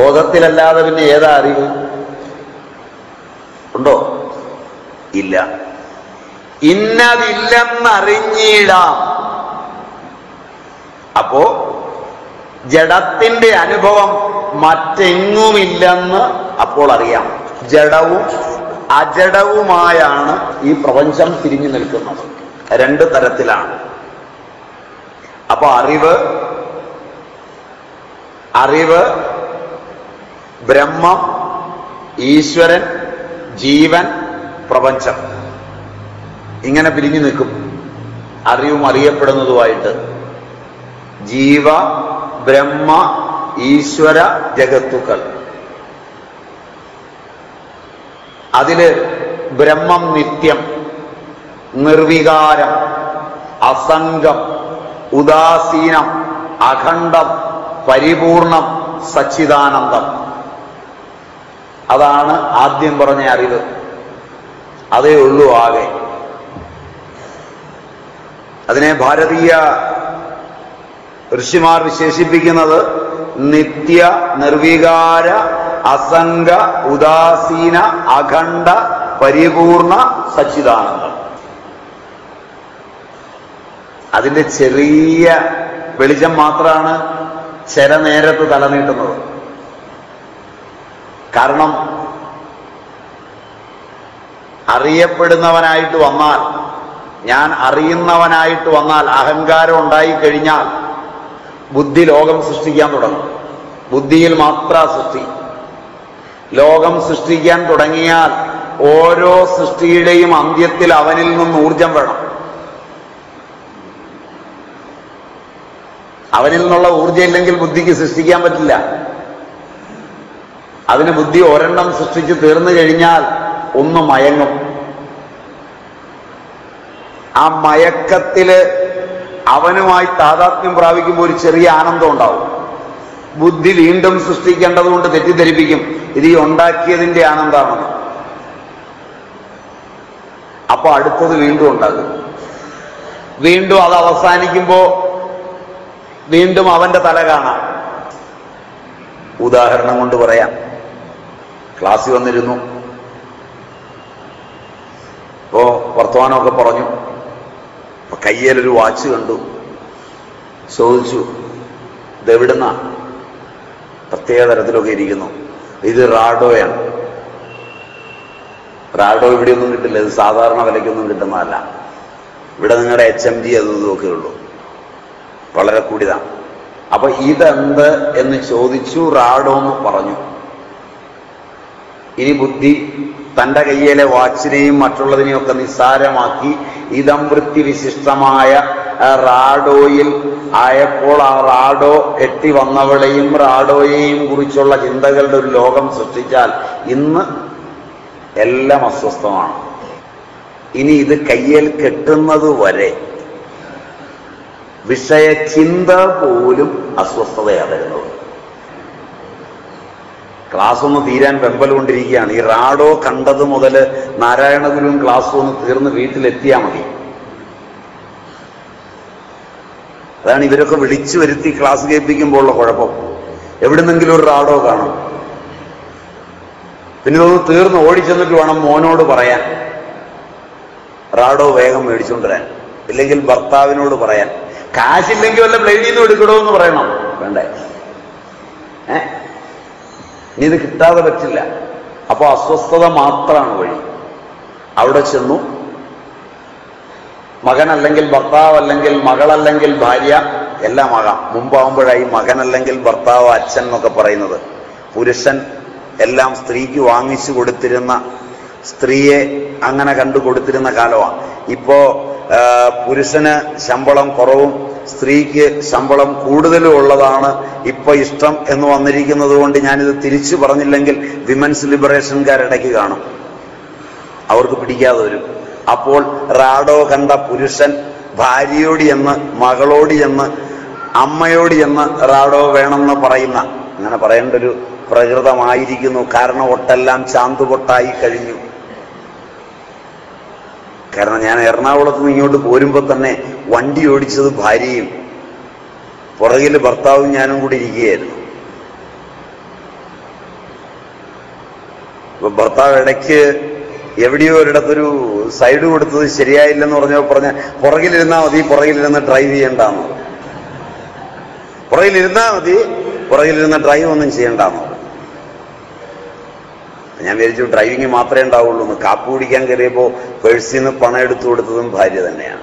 ബോധത്തിലല്ലാതെ പിന്നെ ഏതാ അറിവ്? ഉണ്ടോ? ഇല്ല. ഇന്നതില്ലെന്നറിഞ്ഞിടാം. അപ്പോ ജഡത്തിന്റെ അനുഭവം മറ്റെങ്ങുമില്ലെന്ന് അപ്പോൾ അറിയാം. ജഡവും അജഡവുമായാണ് ഈ പ്രപഞ്ചം തിരിഞ്ഞു നിൽക്കുന്നത്. രണ്ട് തരത്തിലാണ്. അപ്പൊ അറിവ് അറിവ് ബ്രഹ്മം ഈശ്വരൻ ജീവൻ പ്രപഞ്ചം. ഇങ്ങനെ പിരിഞ്ഞു നിൽക്കും. അറിവും അറിയപ്പെടുന്നതുമായിട്ട്. ജീവ ബ്രഹ്മ ഈശ്വര ജഗത്തുക്കൾ. അതിൽ ബ്രഹ്മം നിത്യം നിർവികാരം അസംഗം ഉദാസീനം അഖണ്ഡം പരിപൂർണം സച്ചിദാനന്ദം. അതാണ് ആദ്യം പറഞ്ഞ അറിവ്. അതേ ഉള്ളൂ ആകെ. അതിനെ ഭാരതീയ ഋഷിമാർ വിശേഷിപ്പിക്കുന്നത് നിത്യ നിർവികാര അസംഗ ഉദാസീന അഖണ്ഡ പരിപൂർണ സച്ചിദാനന്ദം. അതിന്റെ ചെറിയ വെളിച്ചം മാത്രമാണ് ചില നേരത്ത് തലനീട്ടുന്നത്. കാരണം അറിയപ്പെടുന്നവനായിട്ട് വന്നാൽ ഞാൻ അറിയുന്നവനായിട്ട് വന്നാൽ അഹങ്കാരം ഉണ്ടായിക്കഴിഞ്ഞാൽ ബുദ്ധി ലോകം സൃഷ്ടിക്കാൻ തുടങ്ങും. ബുദ്ധിയിൽ മാത്ര സൃഷ്ടി. ലോകം സൃഷ്ടിക്കാൻ തുടങ്ങിയാൽ ഓരോ സൃഷ്ടിയുടെയും അന്ത്യത്തിൽ അവനിൽ നിന്ന് ഊർജം വേണം. അവനിൽ നിന്നുള്ള ഊർജം ഇല്ലെങ്കിൽ ബുദ്ധിക്ക് സൃഷ്ടിക്കാൻ പറ്റില്ല. അതിന് ബുദ്ധി ഒരെണ്ണം സൃഷ്ടിച്ച് തീർന്നു കഴിഞ്ഞാൽ ഒന്ന് മയങ്ങും. ആ മയക്കത്തിൽ അവനുമായി താതാത്മ്യം പ്രാപിക്കുമ്പോൾ ഒരു ചെറിയ ആനന്ദം ഉണ്ടാവും. ബുദ്ധി വീണ്ടും സൃഷ്ടിക്കേണ്ടതുകൊണ്ട് തെറ്റിദ്ധരിപ്പിക്കും. ഇത് ഈ ഉണ്ടാക്കിയതിന്റെ ആനന്ദമാണെന്ന്. അപ്പൊ അടുത്തത് വീണ്ടും ഉണ്ടാകും. വീണ്ടും അത് അവസാനിക്കുമ്പോ വീണ്ടും അവന്റെ തല കാണാം. ഉദാഹരണം കൊണ്ട് പറയാം. ക്ലാസ്സിൽ വന്നിരുന്നു. ഇപ്പോ വർത്തമാനമൊക്കെ പറഞ്ഞു. അപ്പൊ കയ്യിലൊരു വാച്ച് കണ്ടു. ചോദിച്ചു ഇതെവിടുന്ന പ്രത്യേക തരത്തിലൊക്കെ ഇരിക്കുന്നു. ഇത് റാഡോയാണ്. റാഡോ ഇവിടെയൊന്നും കിട്ടില്ല. ഇത് സാധാരണ വിലയ്ക്കൊന്നും കിട്ടുന്നതല്ല. ഇവിടെ നിങ്ങളുടെ എച്ച് എം ജി അതും ഇതൊക്കെ ഉള്ളൂ. വളരെ കൂടിയതാണ്. അപ്പൊ ഇതെന്ത് എന്ന് ചോദിച്ചു റാഡോ എന്ന് പറഞ്ഞു. ഇനി ബുദ്ധി തന്റെ കയ്യിലെ വാച്ചിനെയും മറ്റുള്ളതിനെയും ഒക്കെ നിസ്സാരമാക്കി ഇതം വൃത്തി വിശിഷ്ടമായ റാഡോയിൽ ആയപ്പോൾ ആ റാഡോ എത്തി വന്നവളെയും റാഡോയെയും കുറിച്ചുള്ള ചിന്തകളുടെ ഒരു ലോകം സൃഷ്ടിച്ചാൽ ഇന്ന് എല്ലാം അസ്വസ്ഥമാണ്. ഇനി ഇത് കയ്യിൽ കെട്ടുന്നത് വരെ വിഷയചിന്ത പോലും അസ്വസ്ഥതയാണ് വരുന്നത് ക്ലാസ് ഒന്ന് തീരാൻ വെമ്പൽ കൊണ്ടിരിക്കുകയാണ് ഈ റാഡോ കണ്ടത് മുതൽ നാരായണഗുരുവും ക്ലാസ് ഒന്ന് തീർന്ന് വീട്ടിലെത്തിയാൽ മതി. അതാണ് ഇവരൊക്കെ വിളിച്ചു വരുത്തി ക്ലാസ് കേൾപ്പിക്കുമ്പോഴുള്ള കുഴപ്പം. എവിടുന്നെങ്കിലും ഒരു റാഡോ കാണും. പിന്നെ ഇതൊന്ന് തീർന്ന് ഓടിച്ചെന്നിട്ട് വേണം മോനോട് പറയാൻ. റാഡോ വേഗം മേടിച്ചുകൊണ്ടുവരാൻ ഇല്ലെങ്കിൽ ഭർത്താവിനോട് പറയാൻ. കാശില്ലെങ്കിൽ വല്ല ബ്ലേഡിൽ നിന്ന് എടുക്കണോ എന്ന് പറയണം. വേണ്ടേ? ഏ? ഇനി ഇത് കിട്ടാതെ പറ്റില്ല. അപ്പോൾ അസ്വസ്ഥത മാത്രമാണ് വഴി. അവിടെ ചെന്നു. മകനല്ലെങ്കിൽ ഭർത്താവ് അല്ലെങ്കിൽ മകളല്ലെങ്കിൽ ഭാര്യ എല്ലാം ആകാം. മുമ്പാവുമ്പോഴായി മകനല്ലെങ്കിൽ ഭർത്താവ് അച്ഛൻ എന്നൊക്കെ പറയുന്നത്. പുരുഷൻ എല്ലാം സ്ത്രീക്ക് വാങ്ങിച്ചു കൊടുത്തിരുന്ന സ്ത്രീയെ അങ്ങനെ കണ്ടു കൊടുത്തിരുന്ന കാലമാണ് ഇപ്പോ പുരുഷന് ശമ്പളം കുറവും സ്ത്രീക്ക് ശമ്പളം കൂടുതലും ഉള്ളതാണ് ഇപ്പൊ ഇഷ്ടം എന്ന് വന്നിരിക്കുന്നത് കൊണ്ട് ഞാനിത് തിരിച്ചു പറഞ്ഞില്ലെങ്കിൽ വിമൻസ് ലിബറേഷൻകാരിടയ്ക്ക് കാണും. അവർക്ക് പിടിക്കാതെ വരും. അപ്പോൾ റാഡോ കണ്ട പുരുഷൻ ഭാര്യയോട് എന്ന് മകളോട് എന്ന് അമ്മയോട് എന്ന് റാഡോ വേണമെന്ന് പറയുന്ന അങ്ങനെ പറയേണ്ട ഒരു പ്രകൃതമായിരിക്കുന്നു. കാരണം ഒട്ടെല്ലാം ചാന്തുപൊട്ടായി കഴിഞ്ഞു. കാരണം ഞാൻ എറണാകുളത്ത് നിന്ന് ഇങ്ങോട്ട് പോരുമ്പോൾ തന്നെ വണ്ടി ഓടിച്ചത് ഭാര്യയും പുറകിൽ ഭർത്താവും ഞാനും കൂടി ഇരിക്കുകയായിരുന്നു. ഭർത്താവ് ഇടയ്ക്ക് എവിടെയോ ഒരിടത്തൊരു സൈഡ് കൊടുത്തത് ശരിയായില്ലെന്ന് പറഞ്ഞോ പറഞ്ഞ പുറകിലിരുന്നാൽ മതി പുറകിലിരുന്ന് ഡ്രൈവ് ചെയ്യണ്ടെന്ന് പുറകിലിരുന്നാൽ മതി പുറകിലിരുന്ന് ഡ്രൈവ് ഒന്നും ചെയ്യണ്ടെന്ന് ഞാൻ വിചാരിച്ചു ഡ്രൈവിംഗ് മാത്രമേ ഉണ്ടാവുള്ളൂ എന്ന്. കാപ്പ് കുടിക്കാൻ കയറിയപ്പോ പേഴ്സിൽ നിന്ന് പണം എടുത്തു കൊടുത്തതും ഭാര്യ തന്നെയാണ്.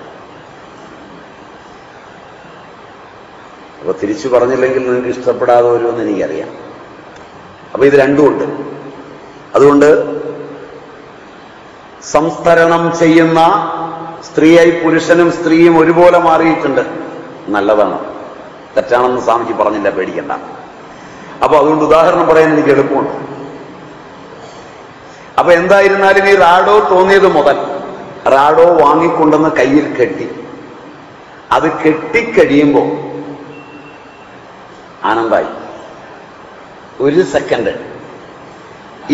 അപ്പൊ തിരിച്ചു പറഞ്ഞില്ലെങ്കിൽ നിങ്ങൾക്ക് ഇഷ്ടപ്പെടാതെ വരുമെന്ന് എനിക്കറിയാം. അപ്പൊ ഇത് രണ്ടുമുണ്ട് അതുകൊണ്ട് സംസ്തരണം ചെയ്യുന്ന സ്ത്രീയായി പുരുഷനും സ്ത്രീയും ഒരുപോലെ മാറിയിട്ടുണ്ട്. നല്ലതാണ് തെറ്റാണെന്ന് സ്വാമിജി പറഞ്ഞില്ല പേടിക്കണ്ട. അപ്പൊ അതുകൊണ്ട് ഉദാഹരണം പറയാൻ എനിക്ക് എളുപ്പമുണ്ട്. അപ്പൊ എന്തായിരുന്നാലും ഈ റാഡോ തോന്നിയത് മുതൽ റാഡോ വാങ്ങിക്കൊണ്ടെന്ന് കയ്യിൽ കെട്ടി. അത് കെട്ടിക്കഴിയുമ്പോ ആനന്ദായി. ഒരു സെക്കൻഡ്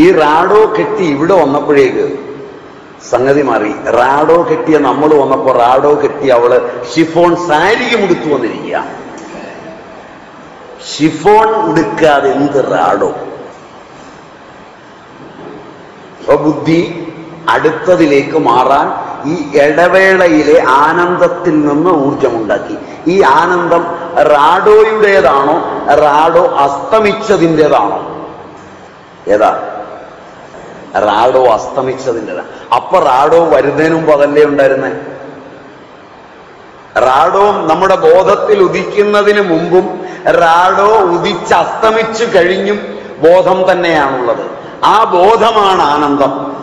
ഈ റാഡോ കെട്ടി ഇവിടെ വന്നപ്പോഴേക്ക് സംഗതി മാറി. റാഡോ കെട്ടിയ നമ്മൾ വന്നപ്പോ റാഡോ കെട്ടി അവൾ ഷിഫോൺ സാരിയും ഉടുത്തു വന്നിരിക്കുക ഷിഫോൺ ഉടുക്കാതെ എന്ത് റാഡോ? അപ്പൊ ബുദ്ധി അടുത്തതിലേക്ക് മാറാൻ ഈ ഇടവേളയിലെ ആനന്ദത്തിൽ നിന്ന് ഊർജമുണ്ടാക്കി ഈ ആനന്ദം റാഡോയുടേതാണോ റാഡോ അസ്തമിച്ചതിന്റെതാണോ? ഏതാ? റാഡോ അസ്തമിച്ചതിന്റെതാ. അപ്പൊ റാഡോ വരുന്നതിന് മുമ്പ് അതല്ലേ ഉണ്ടായിരുന്നേ? റാഡോ നമ്മുടെ ബോധത്തിൽ ഉദിക്കുന്നതിന് മുമ്പും റാഡോ ഉദിച്ച് അസ്തമിച്ചു കഴിഞ്ഞും ബോധം തന്നെയാണുള്ളത്. ആ ബോധമാണ് ആനന്ദം.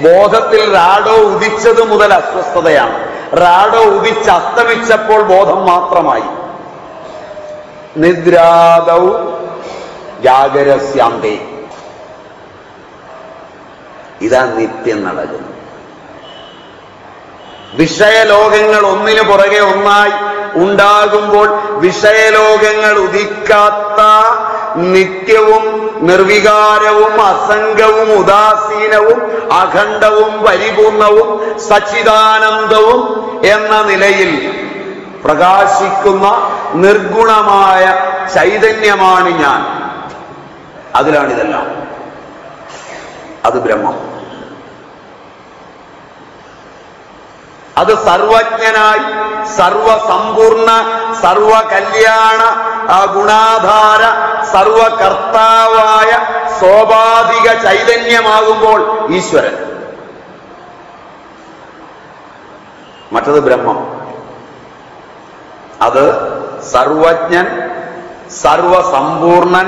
ബോധത്തിൽ റാഡോ ഉദിച്ചത് മുതൽ അസ്വസ്ഥതയാണ്. റാഡോ ഉദിച്ച് അസ്തമിച്ചപ്പോൾ ബോധം മാത്രമായി. നിദ്രാദൗ ജാഗരസ്യാന്തേ. ഇതാ നിത്യം നടക്കുന്നത് വിഷയലോകങ്ങൾ ഒന്നിനു പുറകെ ഒന്നായി ഉണ്ടാകുമ്പോൾ വിഷയലോകങ്ങൾ ഉദിക്കാത്ത നിത്യവും നിർവികാരവും അസംഗവും ഉദാസീനവും അഖണ്ഡവും പരിപൂർണവും സച്ചിദാനന്ദവും എന്ന നിലയിൽ പ്രകാശിക്കുന്ന നിർഗുണമായ ചൈതന്യമാണ് ഞാൻ. അതിലാണിതെല്ലാം. അത് ബ്രഹ്മം. അത് സർവജ്ഞനായി സർവസമ്പൂർണ സർവ കല്യാണ ഗുണാധാര സർവകർത്താവായ സ്വാഭാവിക ചൈതന്യമാകുമ്പോൾ ഈശ്വരൻ. മറ്റത് ബ്രഹ്മം. അത് സർവജ്ഞൻ സർവസമ്പൂർണൻ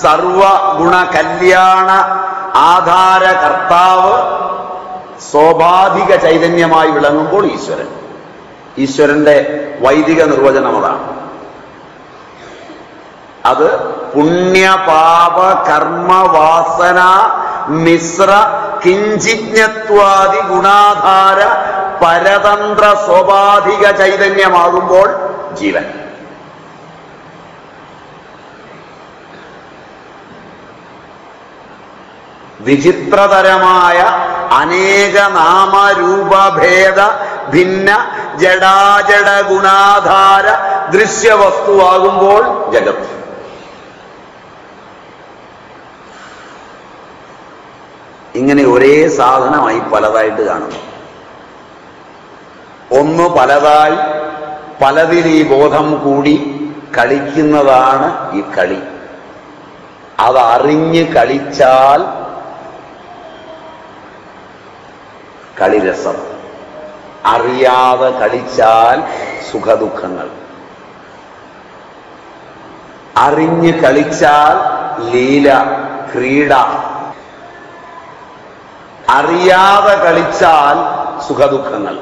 സർവഗുണ കല്യാണ ആധാര കർത്താവ് സ്വാഭാവിക ചൈതന്യമായി വിളങ്ങുമ്പോൾ ഈശ്വരൻ. ഈശ്വരന്റെ വൈദിക നിർവചനം അതാണ് അത് പുണ്യപാപ കർമ്മ വാസന മിശ്ര കിഞ്ചിജ്ഞത്വാദി ഗുണാധാര പരതന്ത്ര സ്വാഭാവിക ചൈതന്യമാകുമ്പോൾ ജീവൻ. വിചിത്രതരമായ അനേക നാമരൂപഭേദ ഭിന്ന ജഡാജഡ ഗുണാധാര ദൃശ്യവസ്തുവാകുമ്പോൾ ജഗത്. ഇങ്ങനെ ഒരേ സാധനമായി പലതായിട്ട് കാണുന്നു. ഒന്ന് പലതായി പലതിൽ ഈ ബോധം കൂടി കളിക്കുന്നതാണ് ഈ കളി. അതറിഞ്ഞ് കളിച്ചാൽ കളിരസം. അറിയാതെ കളിച്ചാൽ സുഖദുഃഖങ്ങൾ. അറിഞ്ഞ് കളിച്ചാൽ ലീല ക്രീഡ. അറിയാതെ കളിച്ചാൽ സുഖദുഃഖങ്ങൾ.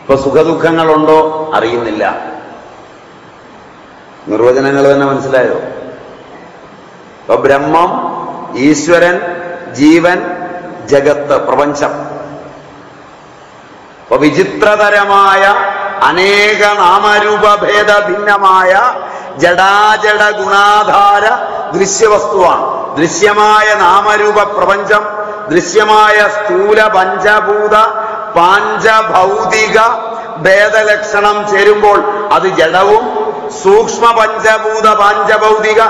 ഇപ്പൊ സുഖദുഃഖങ്ങളുണ്ടോ? അറിയുന്നില്ല. നിർവചനങ്ങൾ തന്നെ മനസ്സിലായോ? ഇപ്പൊ ബ്രഹ്മം ഈശ്വരൻ ജീവൻ ജഗത്ത് പ്രപഞ്ചം. അപ്പൊ വിചിത്രതരമായ അനേക നാമരൂപഭേദ ഭിന്നമായ ജഡാജഡ ഗുണാധാര ദൃശ്യവസ്തുവാണ്. ദൃശ്യമായ നാമരൂപ പ്രപഞ്ചം ദൃശ്യമായ സ്ഥൂല പഞ്ചഭൂത പാഞ്ചഭൗതിക ഭേദലക്ഷണം ചേരുമ്പോൾ അത് ജഡവും സൂക്ഷ്മ പഞ്ചഭൂത പാഞ്ചഭൗതിക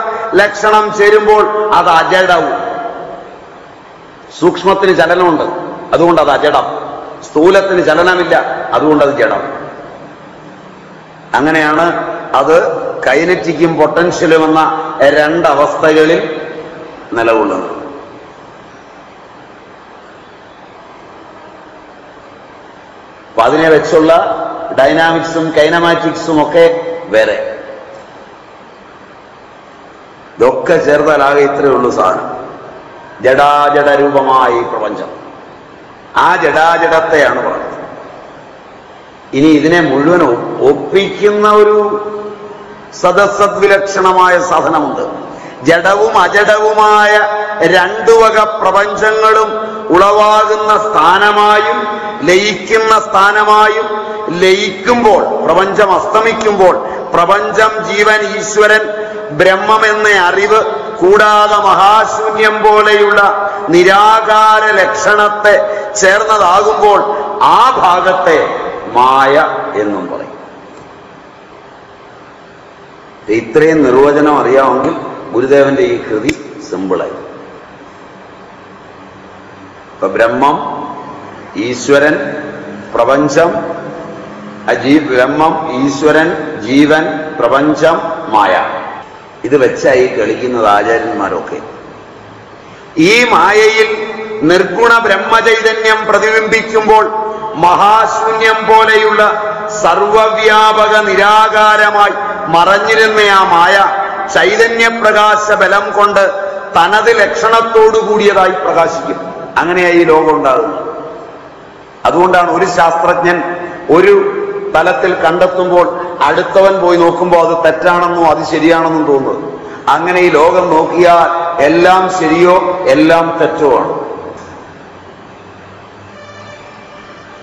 ലക്ഷണം ചേരുമ്പോൾ അത് അജഡവും. സൂക്ഷ്മത്തിന് ചലനമുണ്ട് അതുകൊണ്ട് അത് അജഡം സ്ഥൂലത്തിന് ചലനമില്ല അതുകൊണ്ട് അത് ജഡം. അങ്ങനെയാണ് അത് കൈനറ്റിക്കും പൊട്ടൻഷ്യലും എന്ന രണ്ടവസ്ഥകളിൽ നിലകൊള്ളുന്നത്. അപ്പൊ അതിനെ വെച്ചുള്ള ഡൈനാമിക്സും കൈനമാറ്റിക്സും ഒക്കെ വേറെ. ഇതൊക്കെ ചേർത്താലാകെ ഇത്രയേ ഉള്ളൂ സാധനം. ജഡാജഡ രൂപമായ ഈ പ്രപഞ്ചം. ആ ജഡാജഡത്തെയാണ് പറഞ്ഞത്. ഇനി ഇതിനെ മുഴുവൻ ഒപ്പിക്കുന്ന ഒരു സദസദ്വിലക്ഷണമായ സാധനമുണ്ട്. ജഡവും അജഡവുമായ രണ്ടു വക പ്രപഞ്ചങ്ങളും ഉളവാകുന്ന സ്ഥാനമായും ലയിക്കുന്ന സ്ഥാനമായും ലയിക്കുമ്പോൾ പ്രപഞ്ചം അസ്തമിക്കുമ്പോൾ പ്രപഞ്ചം ജീവൻ ഈശ്വരൻ ബ്രഹ്മം എന്ന അറിവ് കൂടാതെ മഹാശൂന്യം പോലെയുള്ള നിരാകാര ലക്ഷണത്തെ ചേർന്നതാകുമ്പോൾ ആ ഭാഗത്തെ മായ എന്നും പറയും. ഇത്രയും നിർവചനം അറിയാമെങ്കിൽ ഗുരുദേവന്റെ ഈ കൃതി സിമ്പിളായി. ഇപ്പൊ ബ്രഹ്മം ഈശ്വരൻ പ്രപഞ്ചം ബ്രഹ്മം ഈശ്വരൻ ജീവൻ പ്രപഞ്ചം മായ. ഇത് വെച്ചായി കളിക്കുന്നത് ആചാര്യന്മാരൊക്കെ. ഈ മായയിൽ നിർഗുണ ബ്രഹ്മചൈതന്യം പ്രതിബിംബിക്കുമ്പോൾ മഹാശൂന്യം പോലെയുള്ള സർവവ്യാപക നിരാകാരമായി മറഞ്ഞിരുന്ന ആ മായ ചൈതന്യപ്രകാശ ബലം കൊണ്ട് തനത് ലക്ഷണത്തോടു കൂടിയതായി പ്രകാശിക്കും. അങ്ങനെയായി ഈ ലോകം ഉണ്ടാകുന്നത്. അതുകൊണ്ടാണ് ഒരു ശാസ്ത്രജ്ഞൻ ഒരു തലത്തിൽ കണ്ടെത്തുമ്പോൾ അടുത്തവൻ പോയി നോക്കുമ്പോൾ അത് തെറ്റാണെന്നും അത് ശരിയാണെന്നും തോന്നുന്നത്. അങ്ങനെ ഈ ലോകം നോക്കിയാൽ എല്ലാം ശരിയോ എല്ലാം തെറ്റോ ആണ്.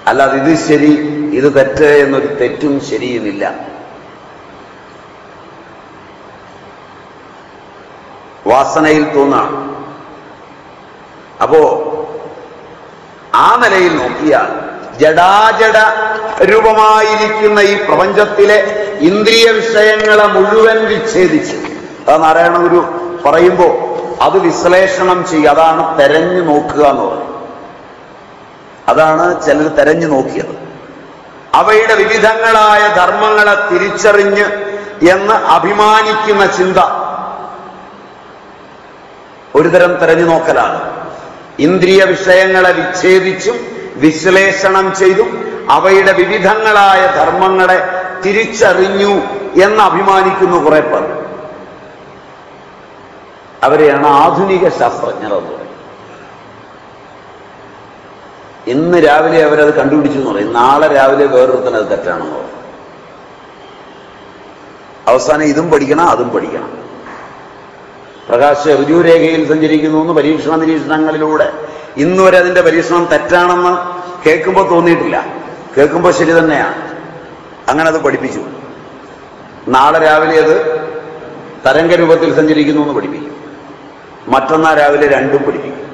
അല്ലാതെ ഇത് ശരി ഇത് തെറ്റ് എന്നൊരു തെറ്റും ശരിയുമില്ല. വാസനയിൽ തോന്നാണ്. അപ്പോ ആ നിലയിൽ നോക്കിയാൽ ജഡാജഡ രൂപമായിരിക്കുന്ന ഈ പ്രപഞ്ചത്തിലെ ഇന്ദ്രിയ വിഷയങ്ങളെ മുഴുവൻ വിച്ഛേദിച്ച്. അത് നാരായണ ഗുരു പറയുമ്പോൾ അത് വിശ്ലേഷണം ചെയ്യുക. അതാണ് തെരഞ്ഞു നോക്കുക എന്ന് പറയുന്നത്. അതാണ് ചിലർ തെരഞ്ഞു നോക്കിയത്. അവയുടെ വിവിധങ്ങളായ ധർമ്മങ്ങളെ തിരിച്ചറിഞ്ഞ് എന്ന് അഭിമാനിക്കുന്ന ചിന്ത ഒരുതരം തെരഞ്ഞു നോക്കലാണ്. ഇന്ദ്രിയ വിഷയങ്ങളെ വിച്ഛേദിച്ചും വിശ്ലേഷണം ചെയ്തു. അവയുടെ വിവിധങ്ങളായ ധർമ്മങ്ങളെ തിരിച്ചറിഞ്ഞു എന്ന് അഭിമാനിക്കുന്നു കുറെ പേർ. അവരെയാണ് ആധുനിക ശാസ്ത്രജ്ഞർ എന്ന് പറയുന്നത്. ഇന്ന് രാവിലെ അവരത് കണ്ടുപിടിച്ചു എന്ന് പറയും. നാളെ രാവിലെ വേറൊരുത്തനത് തെറ്റാണെന്ന് പറയും. അവസാനം ഇതും പഠിക്കണം അതും പഠിക്കണം. പ്രകാശ ഋജുരേഖയിൽ സഞ്ചരിക്കുന്നു എന്ന് പരീക്ഷണ നിരീക്ഷണങ്ങളിലൂടെ ഇന്നുവരെ അതിന്റെ പരീക്ഷണം തെറ്റാണെന്ന് കേൾക്കുമ്പോൾ തോന്നിയിട്ടില്ല. കേൾക്കുമ്പോൾ ശരി തന്നെയാണ് അങ്ങനെ അത് പഠിപ്പിച്ചു. നാളെ രാവിലെ അത് തരംഗ രൂപത്തിൽ സഞ്ചരിക്കുന്നു എന്ന് പഠിപ്പിക്കും. മറ്റന്നാൾ രാവിലെ രണ്ടും പഠിപ്പിക്കും.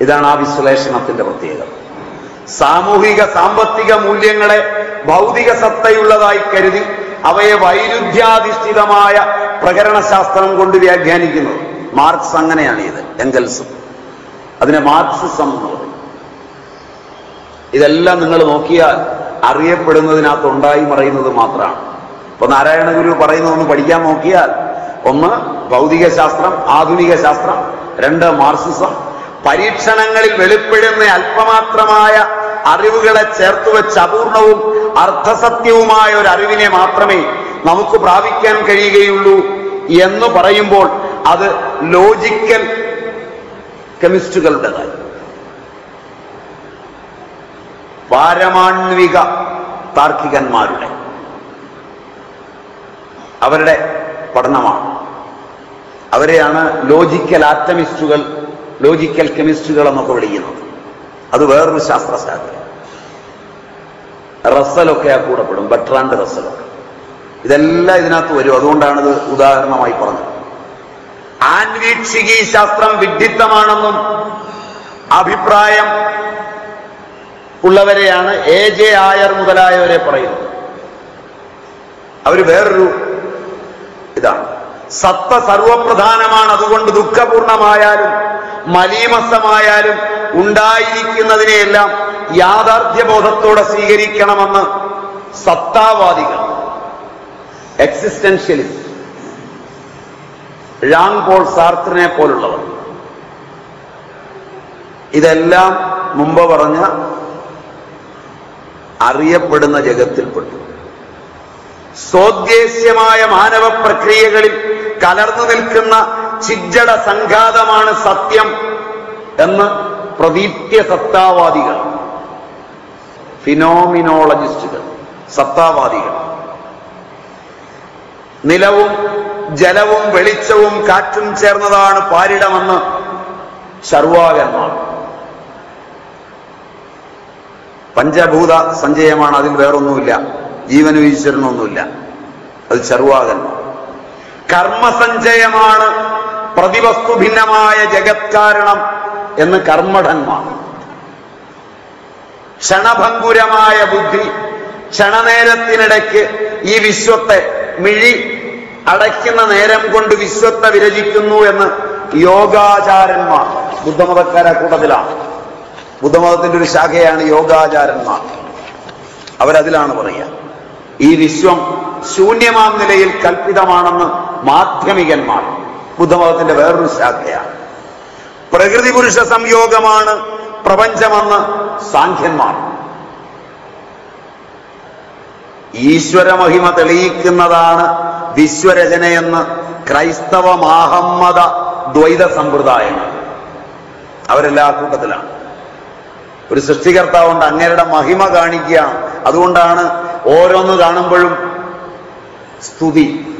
ഇതാണ് ആ വിശ്ലേഷണത്തിന്റെ പ്രത്യേകത. സാമൂഹിക സാമ്പത്തിക മൂല്യങ്ങളെ ഭൗതിക സത്തയുള്ളതായി കരുതി അവയെ വൈരുദ്ധ്യാധിഷ്ഠിതമായ പ്രകരണശാസ്ത്രം കൊണ്ട് വ്യാഖ്യാനിക്കുന്നത്. മാർക്സ് അങ്ങനെയാണ് ഇത് എങ്കൽസും. അതിനെ മാർക്സിസം എന്ന് പറയും. ഇതെല്ലാം നിങ്ങൾ നോക്കിയാൽ അറിയപ്പെടുന്നതിനകത്ത് ഉണ്ടായി മറയുന്നത് മാത്രമാണ്. ഇപ്പൊ നാരായണ ഗുരു പറയുന്നതൊന്ന് പഠിക്കാൻ നോക്കിയാൽ ഒന്ന് ഭൗതിക ശാസ്ത്രം ആധുനിക ശാസ്ത്രം രണ്ട് മാർക്സിസം. പരീക്ഷണങ്ങളിൽ വെളിപ്പെടുന്ന അല്പമാത്രമായ അറിവുകളെ ചേർത്തുവെച്ച് അപൂർണവും അർത്ഥസത്യവുമായ ഒരു അറിവിനെ മാത്രമേ നമുക്ക് പ്രാപിക്കാൻ കഴിയുകയുള്ളൂ എന്ന് പറയുമ്പോൾ അത് ലോജിക്കൽ കെമിസ്റ്റുകളുടേതായി പാരമാണ്വിക താർക്കികന്മാരുടെ അവരുടെ പഠനമാണ്. അവരെയാണ് ലോജിക്കൽ ആറ്റമിസ്റ്റുകൾ ലോജിക്കൽ കെമിസ്റ്റുകൾ എന്നൊക്കെ വിളിക്കുന്നത്. അത് വേറൊരു ശാസ്ത്രശാഖ റസലൊക്കെ ആ കൂടെ പെടും ബട്രാൻഡ് റസലൊക്കെ ഇതെല്ലാം ഇതിനകത്ത് വരും. അതുകൊണ്ടാണിത് ഉദാഹരണമായി പറഞ്ഞത്. ആൻവീക്ഷികി ശാസ്ത്രം വിഡിത്തമാണെന്നും അഭിപ്രായം ഉള്ളവരെയാണ് എ ജെ ആയർ മുതലായവരെ പറയുന്നത്. അവർ വേറൊരു ഇതാണ്. സത്ത സർവപ്രധാനമാണ്. അതുകൊണ്ട് ദുഃഖപൂർണമായാലും മലീമസമായാലും ഉണ്ടായിരിക്കുന്നതിനെയെല്ലാം യാഥാർത്ഥ്യബോധത്തോടെ സ്വീകരിക്കണമെന്ന് സത്താവാദികൾ. എക്സിസ്റ്റൻഷ്യലിസ്റ്റ് ഴാൻ പോൾ സാർത്തിനെ പോലുള്ളവർ. ഇതെല്ലാം മുമ്പ് പറഞ്ഞ അറിയപ്പെടുന്ന ജഗത്തിൽപ്പെട്ടു സ്വോദ്ദേശ്യമായ മാനവ പ്രക്രിയകളിൽ കലർന്നു നിൽക്കുന്ന ചിജ്ജട സംഘാതമാണ് സത്യം എന്ന് പ്രതീപ്യ സത്താവാദികൾ ഫിനോമിനോളജിസ്റ്റുകൾ സത്താവാദികൾ. നിലവും ജലവും വെളിച്ചവും കാറ്റും ചേർന്നതാണ് പാരിടമെന്ന് സർവാകരമാണ് പഞ്ചഭൂത സഞ്ചയമാണ് അതിൽ വേറൊന്നുമില്ല. ജീവനും ഈശ്വരനൊന്നുമില്ല. അത് ചർവാകന്മാർ കർമ്മസഞ്ചയമാണ് പ്രതിവസ്തു ഭിന്നമായ ജഗത് കാരണം എന്ന് കർമ്മഠന്മാർ. ക്ഷണഭങ്കുരമായ ബുദ്ധി ക്ഷണനേരത്തിനിടയ്ക്ക് ഈ വിശ്വത്തെ മിഴി അടയ്ക്കുന്ന നേരം കൊണ്ട് വിശ്വത്തെ വിരചിക്കുന്നു എന്ന് യോഗാചാരന്മാർ ബുദ്ധമതക്കാരെ കൂട്ടത്തിലാണ് ബുദ്ധമതത്തിന്റെ ഒരു ശാഖയാണ് യോഗാചാരന്മാർ അവരതിലാണ് പറയുക. ഈ വിശ്വം ശൂന്യമാം നിലയിൽ കൽപ്പിതമാണെന്ന് മാധ്യമികന്മാർ ബുദ്ധമതത്തിന്റെ വേറൊരു ശാഖയാണ് പ്രകൃതി പുരുഷ സംയോഗമാണ് പ്രപഞ്ചമെന്ന് സാഖ്യന്മാർ. ഈശ്വര മഹിമ തെളിയിക്കുന്നതാണ് വിശ്വരചനയെന്ന് ക്രൈസ്തവ മാഹമ്മദ ദ്വൈത സമ്പ്രദായം. അവരെല്ലാ കൂട്ടത്തിലാണ്. ഒരു സൃഷ്ടികർത്താവുണ്ട് അങ്ങേരുടെ മഹിമ കാണിക്കുക. അതുകൊണ്ടാണ് ഓരോന്ന് കാണുമ്പോഴും സ്തുതി.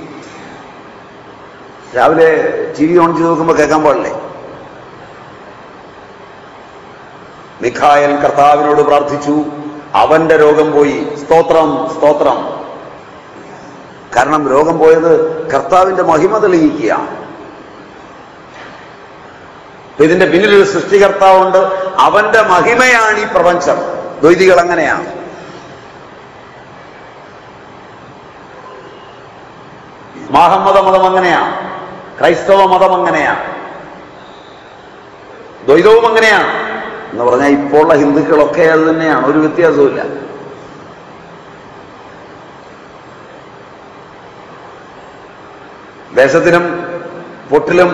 രാവിലെ ടി വി ഓൺ ചെയ്ത് നോക്കുമ്പോൾ കേൾക്കാൻ പാടില്ലേ? മിഖായൽ കർത്താവിനോട് പ്രാർത്ഥിച്ചു അവന്റെ രോഗം പോയി. സ്തോത്രം സ്തോത്രം. കാരണം രോഗം പോയത് കർത്താവിന്റെ മഹിമ തെളിയിക്കുകയാണ്. ഇതിന്റെ പിന്നിലൊരു സൃഷ്ടികർത്താവുണ്ട്. അവന്റെ മഹിമയാണ് ഈ പ്രപഞ്ചം. ദ്വൈതികൾ അങ്ങനെയാണ്. മാഹമ്മദ മതം അങ്ങനെയാണ്. ക്രൈസ്തവ മതം അങ്ങനെയാണ്. ദ്വൈതവും അങ്ങനെയാണ്. എന്ന് പറഞ്ഞാൽ ഇപ്പോൾ ഉള്ള ഹിന്ദുക്കളൊക്കെ അത് തന്നെയാണ്. ഒരു വ്യത്യാസവുമില്ല. ദേശത്തിനും പൊട്ടിലും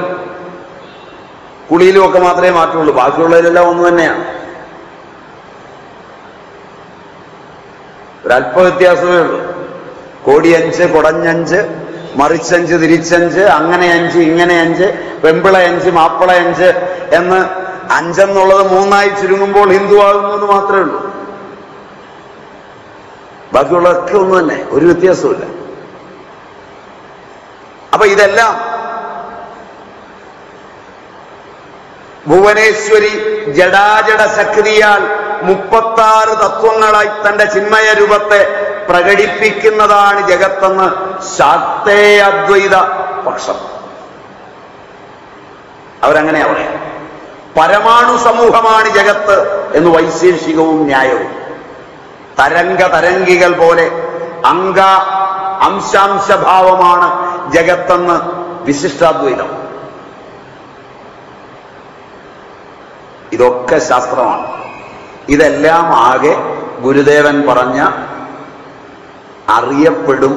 കുളിയിലും ഒക്കെ മാത്രമേ മാറ്റമുള്ളൂ. ബാക്കിയുള്ളതിലെല്ലാം ഒന്ന് തന്നെയാണ്. ഒരല്പ വ്യത്യാസമേ ഉള്ളൂ. കോടി അഞ്ച് കുടഞ്ഞഞ്ച് മറിച്ചഞ്ച് തിരിച്ചഞ്ച് അങ്ങനെ അഞ്ച് ഇങ്ങനെ അഞ്ച് വെമ്പിള അഞ്ച് മാപ്പിള അഞ്ച് എന്ന് അഞ്ചെന്നുള്ളത് മൂന്നായി ചുരുങ്ങുമ്പോൾ ഹിന്ദു എന്ന് മാത്രമേ ഉള്ളൂ. ബാക്കിയുള്ളതൊക്കെ ഒന്ന് തന്നെ. ഒരു വ്യത്യാസമില്ല അപ്പൊ ഇതെല്ലാം ഭുവനേശ്വരി ജഡാജഡ ശക്തിയാൽ മുപ്പത്താറ് തത്വങ്ങളായി തന്റെ ചിന്മയ രൂപത്തെ പ്രകടിപ്പിക്കുന്നതാണ് ജഗത്തെന്ന് ശാക്തേ അദ്വൈത പക്ഷം. അവരങ്ങനെ പറയാം. പരമാണു സമൂഹമാണ് ജഗത്ത് എന്ന് വൈശേഷികവും ന്യായവും. തരംഗ തരംഗികൾ പോലെ അംഗ അംശാംശഭാവമാണ് ജഗത്തെന്ന് വിശിഷ്ടാദ്വൈതം. ഇതൊക്കെ ശാസ്ത്രമാണ്. ഇതെല്ലാം ആകെ ഗുരുദേവൻ പറഞ്ഞ അറിയപ്പെടും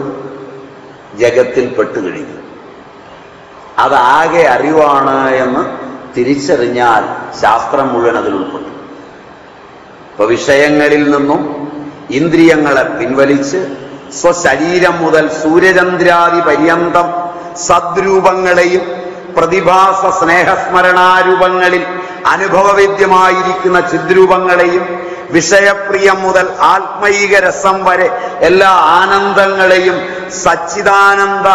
ജഗത്തിൽ പെട്ടുകഴിഞ്ഞു അതാകെ അറിവാണ് എന്ന് തിരിച്ചറിഞ്ഞാൽ ശാസ്ത്രം മുഴുവൻ അതിൽ ഉൾപ്പെട്ടു. ഇപ്പൊ വിഷയങ്ങളിൽ നിന്നും ഇന്ദ്രിയങ്ങളെ പിൻവലിച്ച് സ്വശരീരം മുതൽ സൂര്യചന്ദ്രാദി പര്യന്തം സദ്രൂപങ്ങളെയും പ്രതിഭാസ സ്നേഹസ്മരണാരൂപങ്ങളിൽ അനുഭവവേദ്യമായിരിക്കുന്ന ചിദ്രൂപങ്ങളെയും വിഷയപ്രിയം മുതൽ ആത്മൈക രസം വരെ എല്ലാ ആനന്ദങ്ങളെയും സച്ചിദാനന്ദ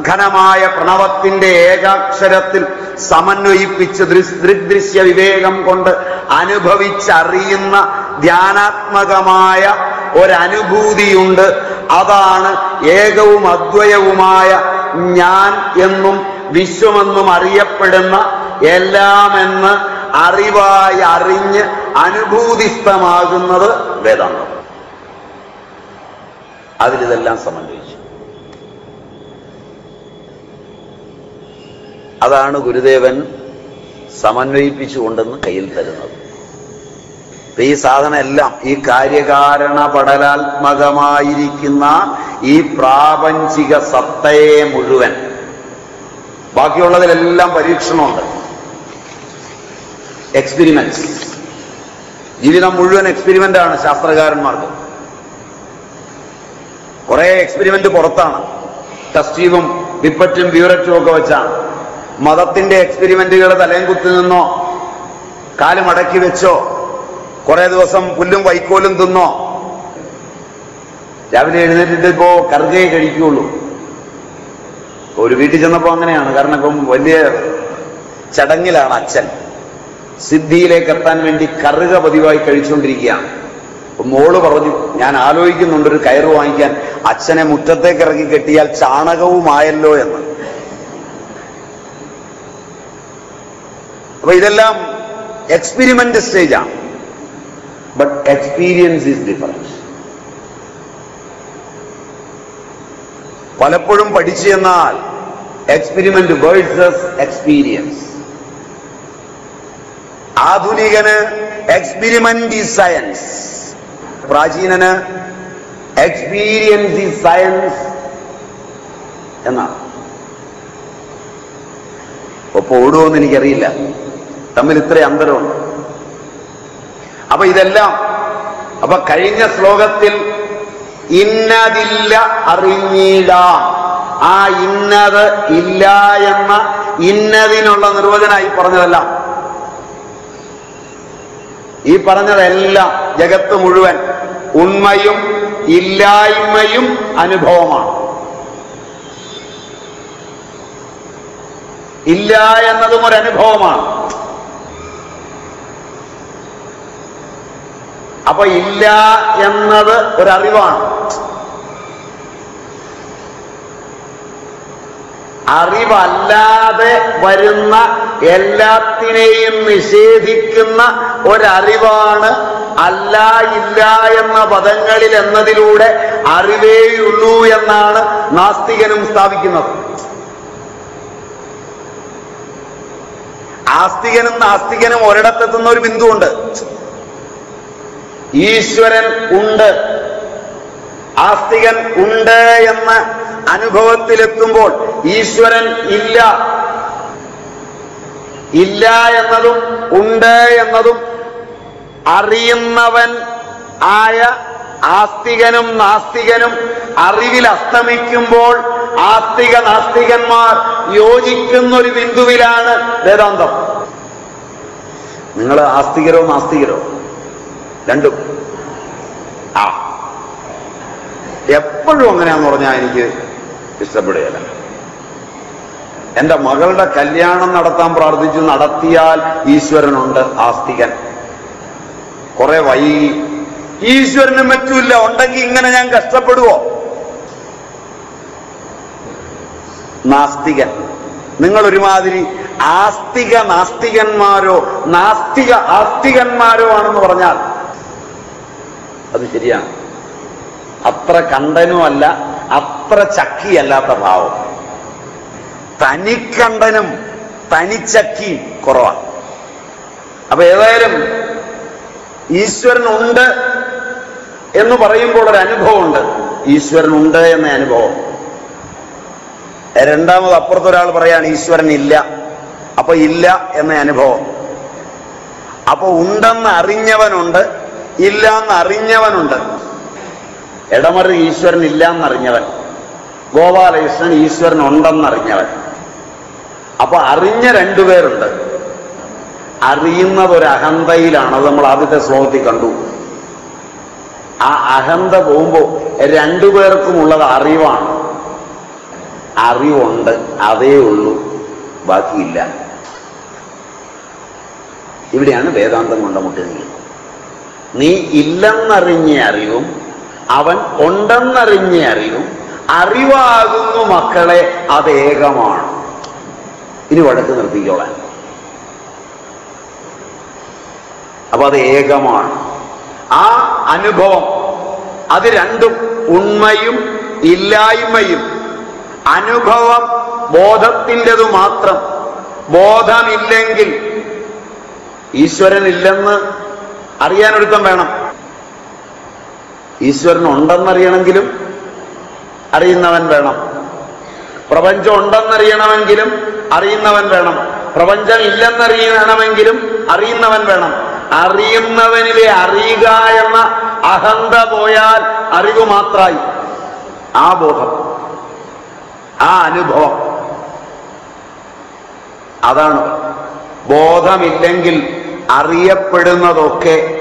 ഘനമായ പ്രണവത്തിന്റെ ഏകാക്ഷരത്തിൽ സമന്വയിപ്പിച്ച് ദൃഗ്ദൃശ്യ വിവേകം കൊണ്ട് അനുഭവിച്ചറിയുന്ന ധ്യാനാത്മകമായ ഒരനുഭൂതിയുണ്ട്. അതാണ് ഏകവും അദ്വയവുമായ ഞാൻ എന്നും വിശ്വമെന്നും അറിയപ്പെടുന്ന എല്ലാമെന്ന് അറിവായി അറിഞ്ഞ് അനുഭൂതിസ്ഥമാകുന്നത് വേദാന്തം. അതിലിതെല്ലാം സമന്വയിച്ചു. അതാണ് ഗുരുദേവൻ സമന്വയിപ്പിച്ചുകൊണ്ടെന്ന് കയ്യിൽ തരുന്നത്. ഈ സാധന എല്ലാം ഈ കാര്യകാരണ പടലാത്മകമായിരിക്കുന്ന ഈ പ്രാപഞ്ചിക സത്തയെ മുഴുവൻ. ബാക്കിയുള്ളതിലെല്ലാം പരീക്ഷണമുണ്ട്. എക്സ്പെരിമെന്റ്സ് ജീവിതം മുഴുവൻ എക്സ്പെരിമെന്റ് ആണ് ശാസ്ത്രകാരന്മാർക്ക്. കുറെ എക്സ്പെരിമെന്റ് പുറത്താണ്. ടെസ്റ്റീവും വിപ്പറ്റും ബ്യൂററ്റും ഒക്കെ വെച്ചാണ്. മതത്തിന്റെ എക്സ്പെരിമെന്റുകൾ തലയും കുത്തി നിന്നോ കാൽ മടക്കി വെച്ചോ കുറേ ദിവസം പുല്ലും വൈക്കോലും തിന്നോ. രാവിലെ എഴുന്നേറ്റിട്ട് ഇപ്പോ കറുകയെ കഴിക്കുള്ളൂ. ഒരു വീട്ടിൽ ചെന്നപ്പോ അങ്ങനെയാണ്. കാരണം ഇപ്പം വലിയ ചടങ്ങിലാണ് അച്ഛൻ. സിദ്ധിയിലേക്ക് എത്താൻ വേണ്ടി കറുക പതിവായി കഴിച്ചുകൊണ്ടിരിക്കുകയാണ്. മോൾ പറഞ്ഞു ഞാൻ ആലോചിക്കുന്നുണ്ട് ഒരു കയറ് വാങ്ങിക്കാൻ. അച്ഛനെ മുറ്റത്തേക്ക് ഇറക്കി കെട്ടിയാൽ ചാണകവുമായല്ലോ എന്ന്. അപ്പൊ ഇതെല്ലാം എക്സ്പെരിമെന്റ് സ്റ്റേജാണ് ബട്ട് എക്സ്പീരിയൻസ് ഈസ് ഡിഫറൻസ് പലപ്പോഴും പഠിച്ചു എന്നാൽ എക്സ്പെരിമെന്റ് വേഴ്സസ് എക്സ്പീരിയൻസ് ആധുനികന് എക്സ്പെരിമെന്റ് ഈസ് സയൻസ് പ്രാചീനന് എക്സ്പീരിയൻസ് ഈസ് സയൻസ് എന്നാണ്. ഒപ്പം ഓടുമോന്ന് എനിക്കറിയില്ല. തമ്മിൽ ഇത്ര അന്തരമുണ്ട്. അപ്പൊ ഇതെല്ലാം അപ്പൊ കഴിഞ്ഞ ശ്ലോകത്തിൽ ഇന്നതില്ല അറിഞ്ഞിടാം. ആ ഇന്നത് ഇല്ല എന്ന ഇന്നതിനുള്ള നിർവചനമായി പറഞ്ഞതല്ല. ഈ പറഞ്ഞതെല്ലാം ജഗത്ത് മുഴുവൻ ഉണ്മയും ഇല്ലായ്മയും അനുഭവമാണ്. ഇല്ല എന്നതും ഒരു അപ്പൊ ഇല്ല എന്നത് ഒരറിവാണ്. അറിവല്ലാതെ വരുന്ന എല്ലാത്തിനെയും നിഷേധിക്കുന്ന ഒരറിവാണ് അല്ല ഇല്ല എന്ന പദങ്ങളിൽ എന്നതിലൂടെ അറിവേയുള്ളൂ എന്നാണ് നാസ്തികനും സ്ഥാപിക്കുന്നത്. ആസ്തികനും നാസ്തികനും ഒരിടത്തെത്തുന്ന ഒരു ബിന്ദുവുണ്ട്. ഈശ്വരൻ ഉണ്ട്. ആസ്തികൻ ഉണ്ട് എന്ന അനുഭവത്തിലെത്തുമ്പോൾ ഈശ്വരൻ ഇല്ല. ഇല്ല എന്നതും ഉണ്ട് എന്നതും അറിയുന്നവൻ ആയ ആസ്തികനും നാസ്തികനും അറിവിൽ അസ്തമിക്കുമ്പോൾ ആസ്തിക നാസ്തികന്മാർ യോജിക്കുന്ന ഒരു ബിന്ദുവിലാണ് വേദാന്തം. നിങ്ങൾ ആസ്തികരോ നാസ്തികരോ? രണ്ടും. ആ. എപ്പോഴും അങ്ങനെയാന്ന് പറഞ്ഞാൽ എനിക്ക് ഇഷ്ടപ്പെടുകയില്ല. എന്റെ മകളുടെ കല്യാണം നടത്താൻ പ്രാർത്ഥിച്ചു നടത്തിയാൽ ഈശ്വരനുണ്ട് ആസ്തികൻ. കുറെ വൈകി. ഈശ്വരന് മറ്റുമില്ല ഉണ്ടെങ്കിൽ ഇങ്ങനെ ഞാൻ കഷ്ടപ്പെടുവോ? നാസ്തികൻ. നിങ്ങൾ ഒരുമാതിരി ആസ്തിക നാസ്തികന്മാരോ നാസ്തിക ആസ്തികന്മാരോ ആണെന്ന് പറഞ്ഞാൽ അത് ശരിയാണ് അത്ര കണ്ടനുമല്ല അത്ര ചക്കിയല്ലാത്ത ഭാവം. തനിക്കണ്ടനും തനിച്ചക്കി കുറവാണ് അപ്പൊ ഏതായാലും ഈശ്വരൻ ഉണ്ട് എന്ന് പറയുമ്പോൾ ഒരു അനുഭവമുണ്ട്. ഈശ്വരൻ ഉണ്ട് എന്ന അനുഭവം. രണ്ടാമത് അപ്പുറത്തൊരാൾ പറയാണ് ഈശ്വരൻ ഇല്ല അപ്പൊ ഇല്ല എന്ന അനുഭവം. അപ്പൊ ഉണ്ടെന്ന് അറിഞ്ഞവനുണ്ട് ഇല്ല എന്നറിഞ്ഞവനുണ്ട് ഇടമറി ഈശ്വരൻ ഇല്ല എന്നറിഞ്ഞവൻ ഗോപാലകൃഷ്ണൻ ഈശ്വരൻ ഉണ്ടെന്നറിഞ്ഞവൻ അപ്പൊ അറിഞ്ഞ രണ്ടുപേരുണ്ട് അറിയുന്നത് ഒരു അഹന്തയിലാണ് അത് നമ്മൾ ആദ്യത്തെ ശ്ലോകത്തിൽ കണ്ടു. ആ അഹന്ത പോകുമ്പോൾ രണ്ടുപേർക്കുമുള്ളത് അറിവാണ്. അറിവുണ്ട് അതേ ഉള്ളൂ ബാക്കിയില്ല. ഇവിടെയാണ് വേദാന്തം കൊണ്ട നീ ഇല്ലെന്നറിഞ്ഞ അറിവും അവൻ ഉണ്ടെന്നറിഞ്ഞ അറിവും അറിവാകുന്നു മക്കളെ അത് ഏകമാണ്. ഇനി വഴക്ക് നിർത്തിക്കോളാൻ. അപ്പൊ അത് ഏകമാണ്. ആ അനുഭവം അത് രണ്ടും ഉണ്മയും ഇല്ലായ്മയും അനുഭവം ബോധത്തിന്റെതു മാത്രം. ബോധമില്ലെങ്കിൽ ഈശ്വരൻ അറിയാനൊരുത്തം വേണം. ഈശ്വരൻ ഉണ്ടെന്നറിയണമെങ്കിലും അറിയുന്നവൻ വേണം. പ്രപഞ്ചം ഉണ്ടെന്നറിയണമെങ്കിലും അറിയുന്നവൻ വേണം. പ്രപഞ്ചം ഇല്ലെന്നറിയണമെങ്കിലും അറിയുന്നവൻ വേണം. അറിയുന്നവനിലെ അറിയുക എന്ന അഹന്ത പോയാൽ അറിവ് മാത്രമായി ആ ബോധം. ആ അനുഭവം. അതാണ് ബോധമില്ലെങ്കിൽ അറിയപ്പെടുന്നതൊക്കെ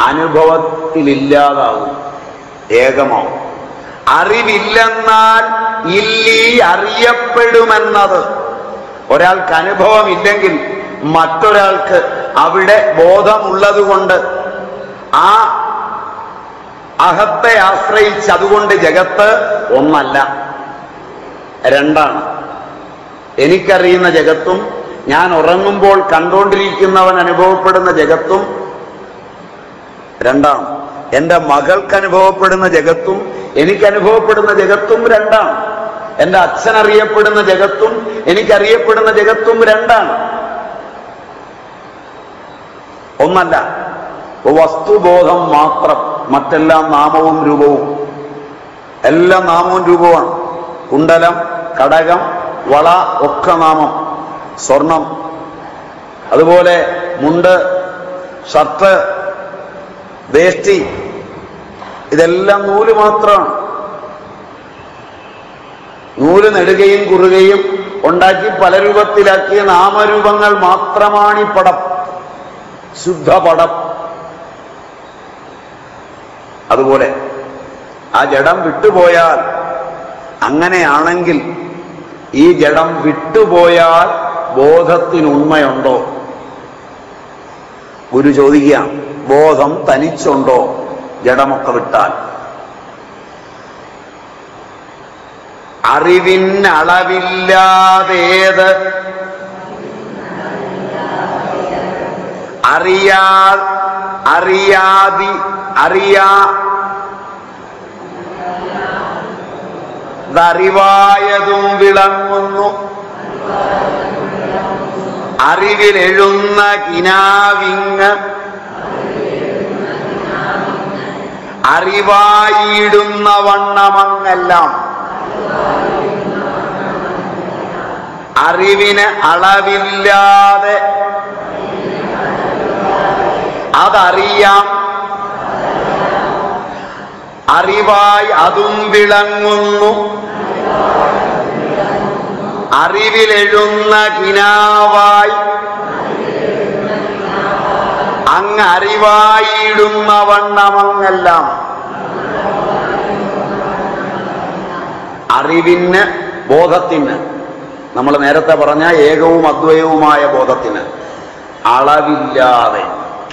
അനുഭവത്തിലില്ലാതാവും. ഏകമാവും. അറിവില്ലെന്നാൽ ഇല്ലീ അറിയപ്പെടുമെന്നത്. ഒരാൾക്ക് അനുഭവം ഇല്ലെങ്കിൽ മറ്റൊരാൾക്ക് അവിടെ ബോധമുള്ളതുകൊണ്ട് ആ അഹത്തെ ആശ്രയിച്ച് അതുകൊണ്ട് ജഗത്ത് ഒന്നല്ല. രണ്ടാണ്. എനിക്കറിയുന്ന ജഗത്തും ഞാൻ ഉറങ്ങുമ്പോൾ കണ്ടുകൊണ്ടിരിക്കുന്നവൻ അനുഭവപ്പെടുന്ന ജഗത്തും രണ്ടാണ് എന്റെ മകൾക്ക് അനുഭവപ്പെടുന്ന ജഗത്തും എനിക്ക് അനുഭവപ്പെടുന്ന ജഗത്തും രണ്ടാണ് എന്റെ അച്ഛൻ അറിയപ്പെടുന്ന ജഗത്തും എനിക്കറിയപ്പെടുന്ന ജഗത്തും രണ്ടാണ് ഒന്നല്ല വസ്തുബോധം മാത്രം മറ്റെല്ലാം നാമവും രൂപവും. എല്ലാം നാമവും രൂപവുമാണ്. കുണ്ടലം കടകം വള ഒക്കെ നാമം. സ്വർണം. അതുപോലെ മുണ്ട് ഷർട്ട് വേഷ്ടി ഇതെല്ലാം നൂൽ മാത്രമാണ് നൂൽ നെടുകയും കുറുകയും ഉണ്ടാക്കി പല രൂപത്തിലാക്കിയ നാമരൂപങ്ങൾ മാത്രമാണ് ഈ പടം. ശുദ്ധപടം. അതുപോലെ ആ ജഡം വിട്ടുപോയാൽ അങ്ങനെയാണെങ്കിൽ ഈ ജഡം വിട്ടുപോയാൽ ബോധത്തിന് ഉണ്മയുണ്ടോ ഗുരു ചോദിക്കുക ബോധം തനിച്ചുണ്ടോ? ജഡമൊക്കെ വിട്ടാൽ. അറിവിൻ അറിവിനളവില്ലാതേത്? അറിയാ അറിയാതി അറിയാ. അറിവായതും വിളങ്ങുന്നു. അറിവിലെഴുന്ന കിനാവിങ് അറിവായിടുന്ന വണ്ണമങ്ങെല്ലാം. അറിവിന് അളവില്ലാതെ. അതറിയാം. അറിവായി അതും വിളങ്ങുന്നു. അറിവിലെഴുന്ന കിനാവായി അങ്ങ് അറിവായിടുന്ന വണ്ണമങ്ങെല്ലാം. അറിവിന് ബോധത്തിന്. നമ്മൾ നേരത്തെ പറഞ്ഞ ഏകവും അദ്വയവുമായ ബോധത്തിന്. അളവില്ലാതെ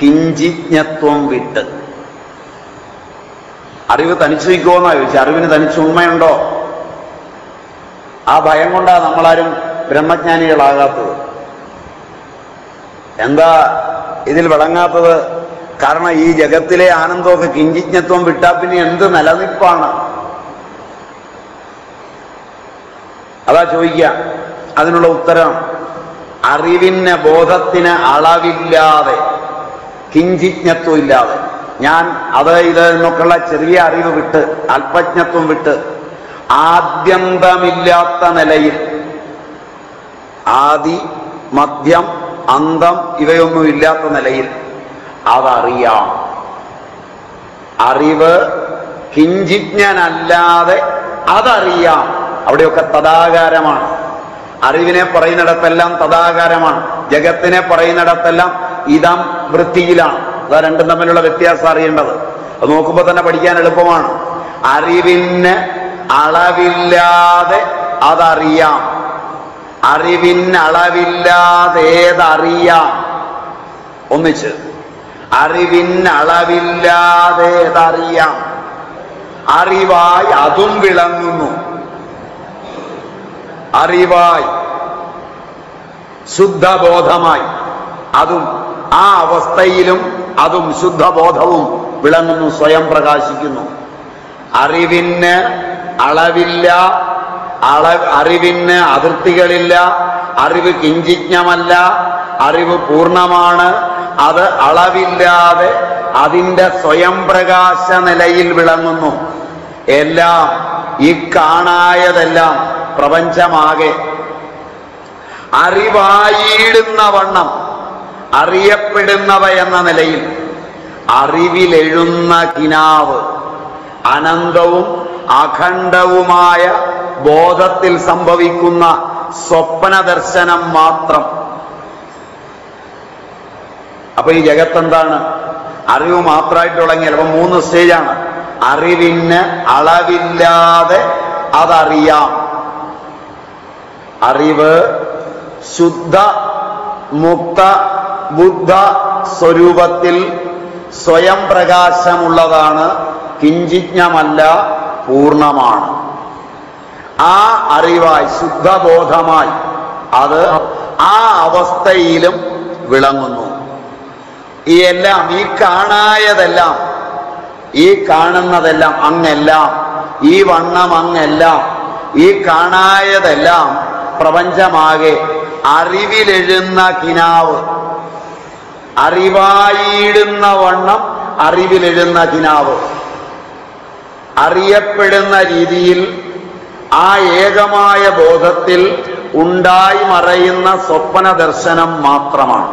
കിഞ്ചിജ്ഞത്വം വിട്ട്. അറിവ് തനിച്ചു നിൽക്കുമോന്നാ ചോദിച്ചു? അറിവിന് തനിച്ച് ഉണ്മയുണ്ടോ? ആ ഭയം കൊണ്ടാ നമ്മളാരും ബ്രഹ്മജ്ഞാനികളാകാത്തത്. എന്താ ഇതിൽ വിളങ്ങാത്തത്? കാരണം ഈ ജഗത്തിലെ ആനന്ദമൊക്കെ കിഞ്ചിജ്ഞത്വം വിട്ടാ പിന്നെ എന്ത് നിലനിൽപ്പാണ്? അതാ ചോദിക്കുക അതിനുള്ള ഉത്തരം അറിവിന് ബോധത്തിന് അളവില്ലാതെ കിഞ്ചിജ്ഞത്വം ഇല്ലാതെ ഞാൻ അത് ഇത് എന്നൊക്കെയുള്ള ചെറിയ അറിവ് വിട്ട് അല്പജ്ഞത്വം വിട്ട് ആദ്യന്തമില്ലാത്ത നിലയിൽ ആദി മദ്യം അന്തം ഇവയൊന്നും ഇല്ലാത്ത നിലയിൽ അതറിയാം. അറിവ് കിഞ്ചിജ്ഞനല്ലാതെ അതറിയാം. അവിടെയൊക്കെ തഥാകാരമാണ് അറിവിനെ പറയുന്നിടത്തെല്ലാം തഥാകാരമാണ് ജഗത്തിനെ പറയുന്നിടത്തെല്ലാം ഇതം വൃത്തിയിലാണ്. അതാ രണ്ടും തമ്മിലുള്ള വ്യത്യാസം അറിയേണ്ടത്. അത് നോക്കുമ്പോൾ തന്നെ പഠിക്കാൻ എളുപ്പമാണ്. അറിവിന് അളവില്ലാതെ അതറിയാം. അറിവിന് അളവില്ലാതേതറിയാം ഒന്നിച്ച്. അറിവിന് അളവില്ലാതേതറിയാം അറിവായി അതും വിളങ്ങുന്നു. അറിവായി. ശുദ്ധബോധമായി. അതും ആ അവസ്ഥയിലും അതും ശുദ്ധബോധവും വിളങ്ങുന്നു സ്വയം പ്രകാശിക്കുന്നു. അറിവിന് അളവില്ല അള അറിവിന് അതിർത്തികളില്ല അറിവ് കിഞ്ചിജ്ഞമല്ല അറിവ് പൂർണമാണ് അത് അളവില്ലാതെ അതിന്റെ സ്വയം പ്രകാശ നിലയിൽ വിളങ്ങുന്നു. എല്ലാം ഈ കാണായതെല്ലാം പ്രപഞ്ചമാകെ. അറിവായിടുന്ന വണ്ണം അറിയപ്പെടുന്നവ എന്ന നിലയിൽ അറിവിലെഴുന്ന കിനാവ്. അനന്തവും അഖണ്ഡവുമായ ബോധത്തിൽ സംഭവിക്കുന്ന സ്വപ്ന ദർശനം മാത്രം. അപ്പൊ ഈ ജഗത്തെന്താണ്? അറിവ് മാത്രമായിട്ട് തുടങ്ങിയാൽ അപ്പൊ മൂന്ന് സ്റ്റേജാണ്. അറിവിന് അളവില്ലാതെ അതറിയാം. അറിവ് ശുദ്ധ മുക്ത ബുദ്ധ സ്വരൂപത്തിൽ സ്വയം പ്രകാശമുള്ളതാണ് കിഞ്ചിജ്ഞമല്ല പൂർണമാണ് ആ അറിവായി ശുദ്ധബോധമായി അത് ആ അവസ്ഥയിലും വിളങ്ങുന്നു. ഈ എല്ലാം ഈ കാണായതെല്ലാം ഈ കാണുന്നതെല്ലാം അങ്ങെല്ലാം ഈ വണ്ണം അങ്ങെല്ലാം ഈ കാണായതെല്ലാം പ്രപഞ്ചമാകെ അറിവിലെഴുന്ന കിനാവ്. അറിവായിടുന്ന വണ്ണം അറിവിലെഴുന്ന കിനാവ്. അറിയപ്പെടുന്ന രീതിയിൽ ആ ഏകമായ ബോധത്തിൽ ഉണ്ടായി മറയുന്ന സ്വപ്ന ദർശനം മാത്രമാണ്.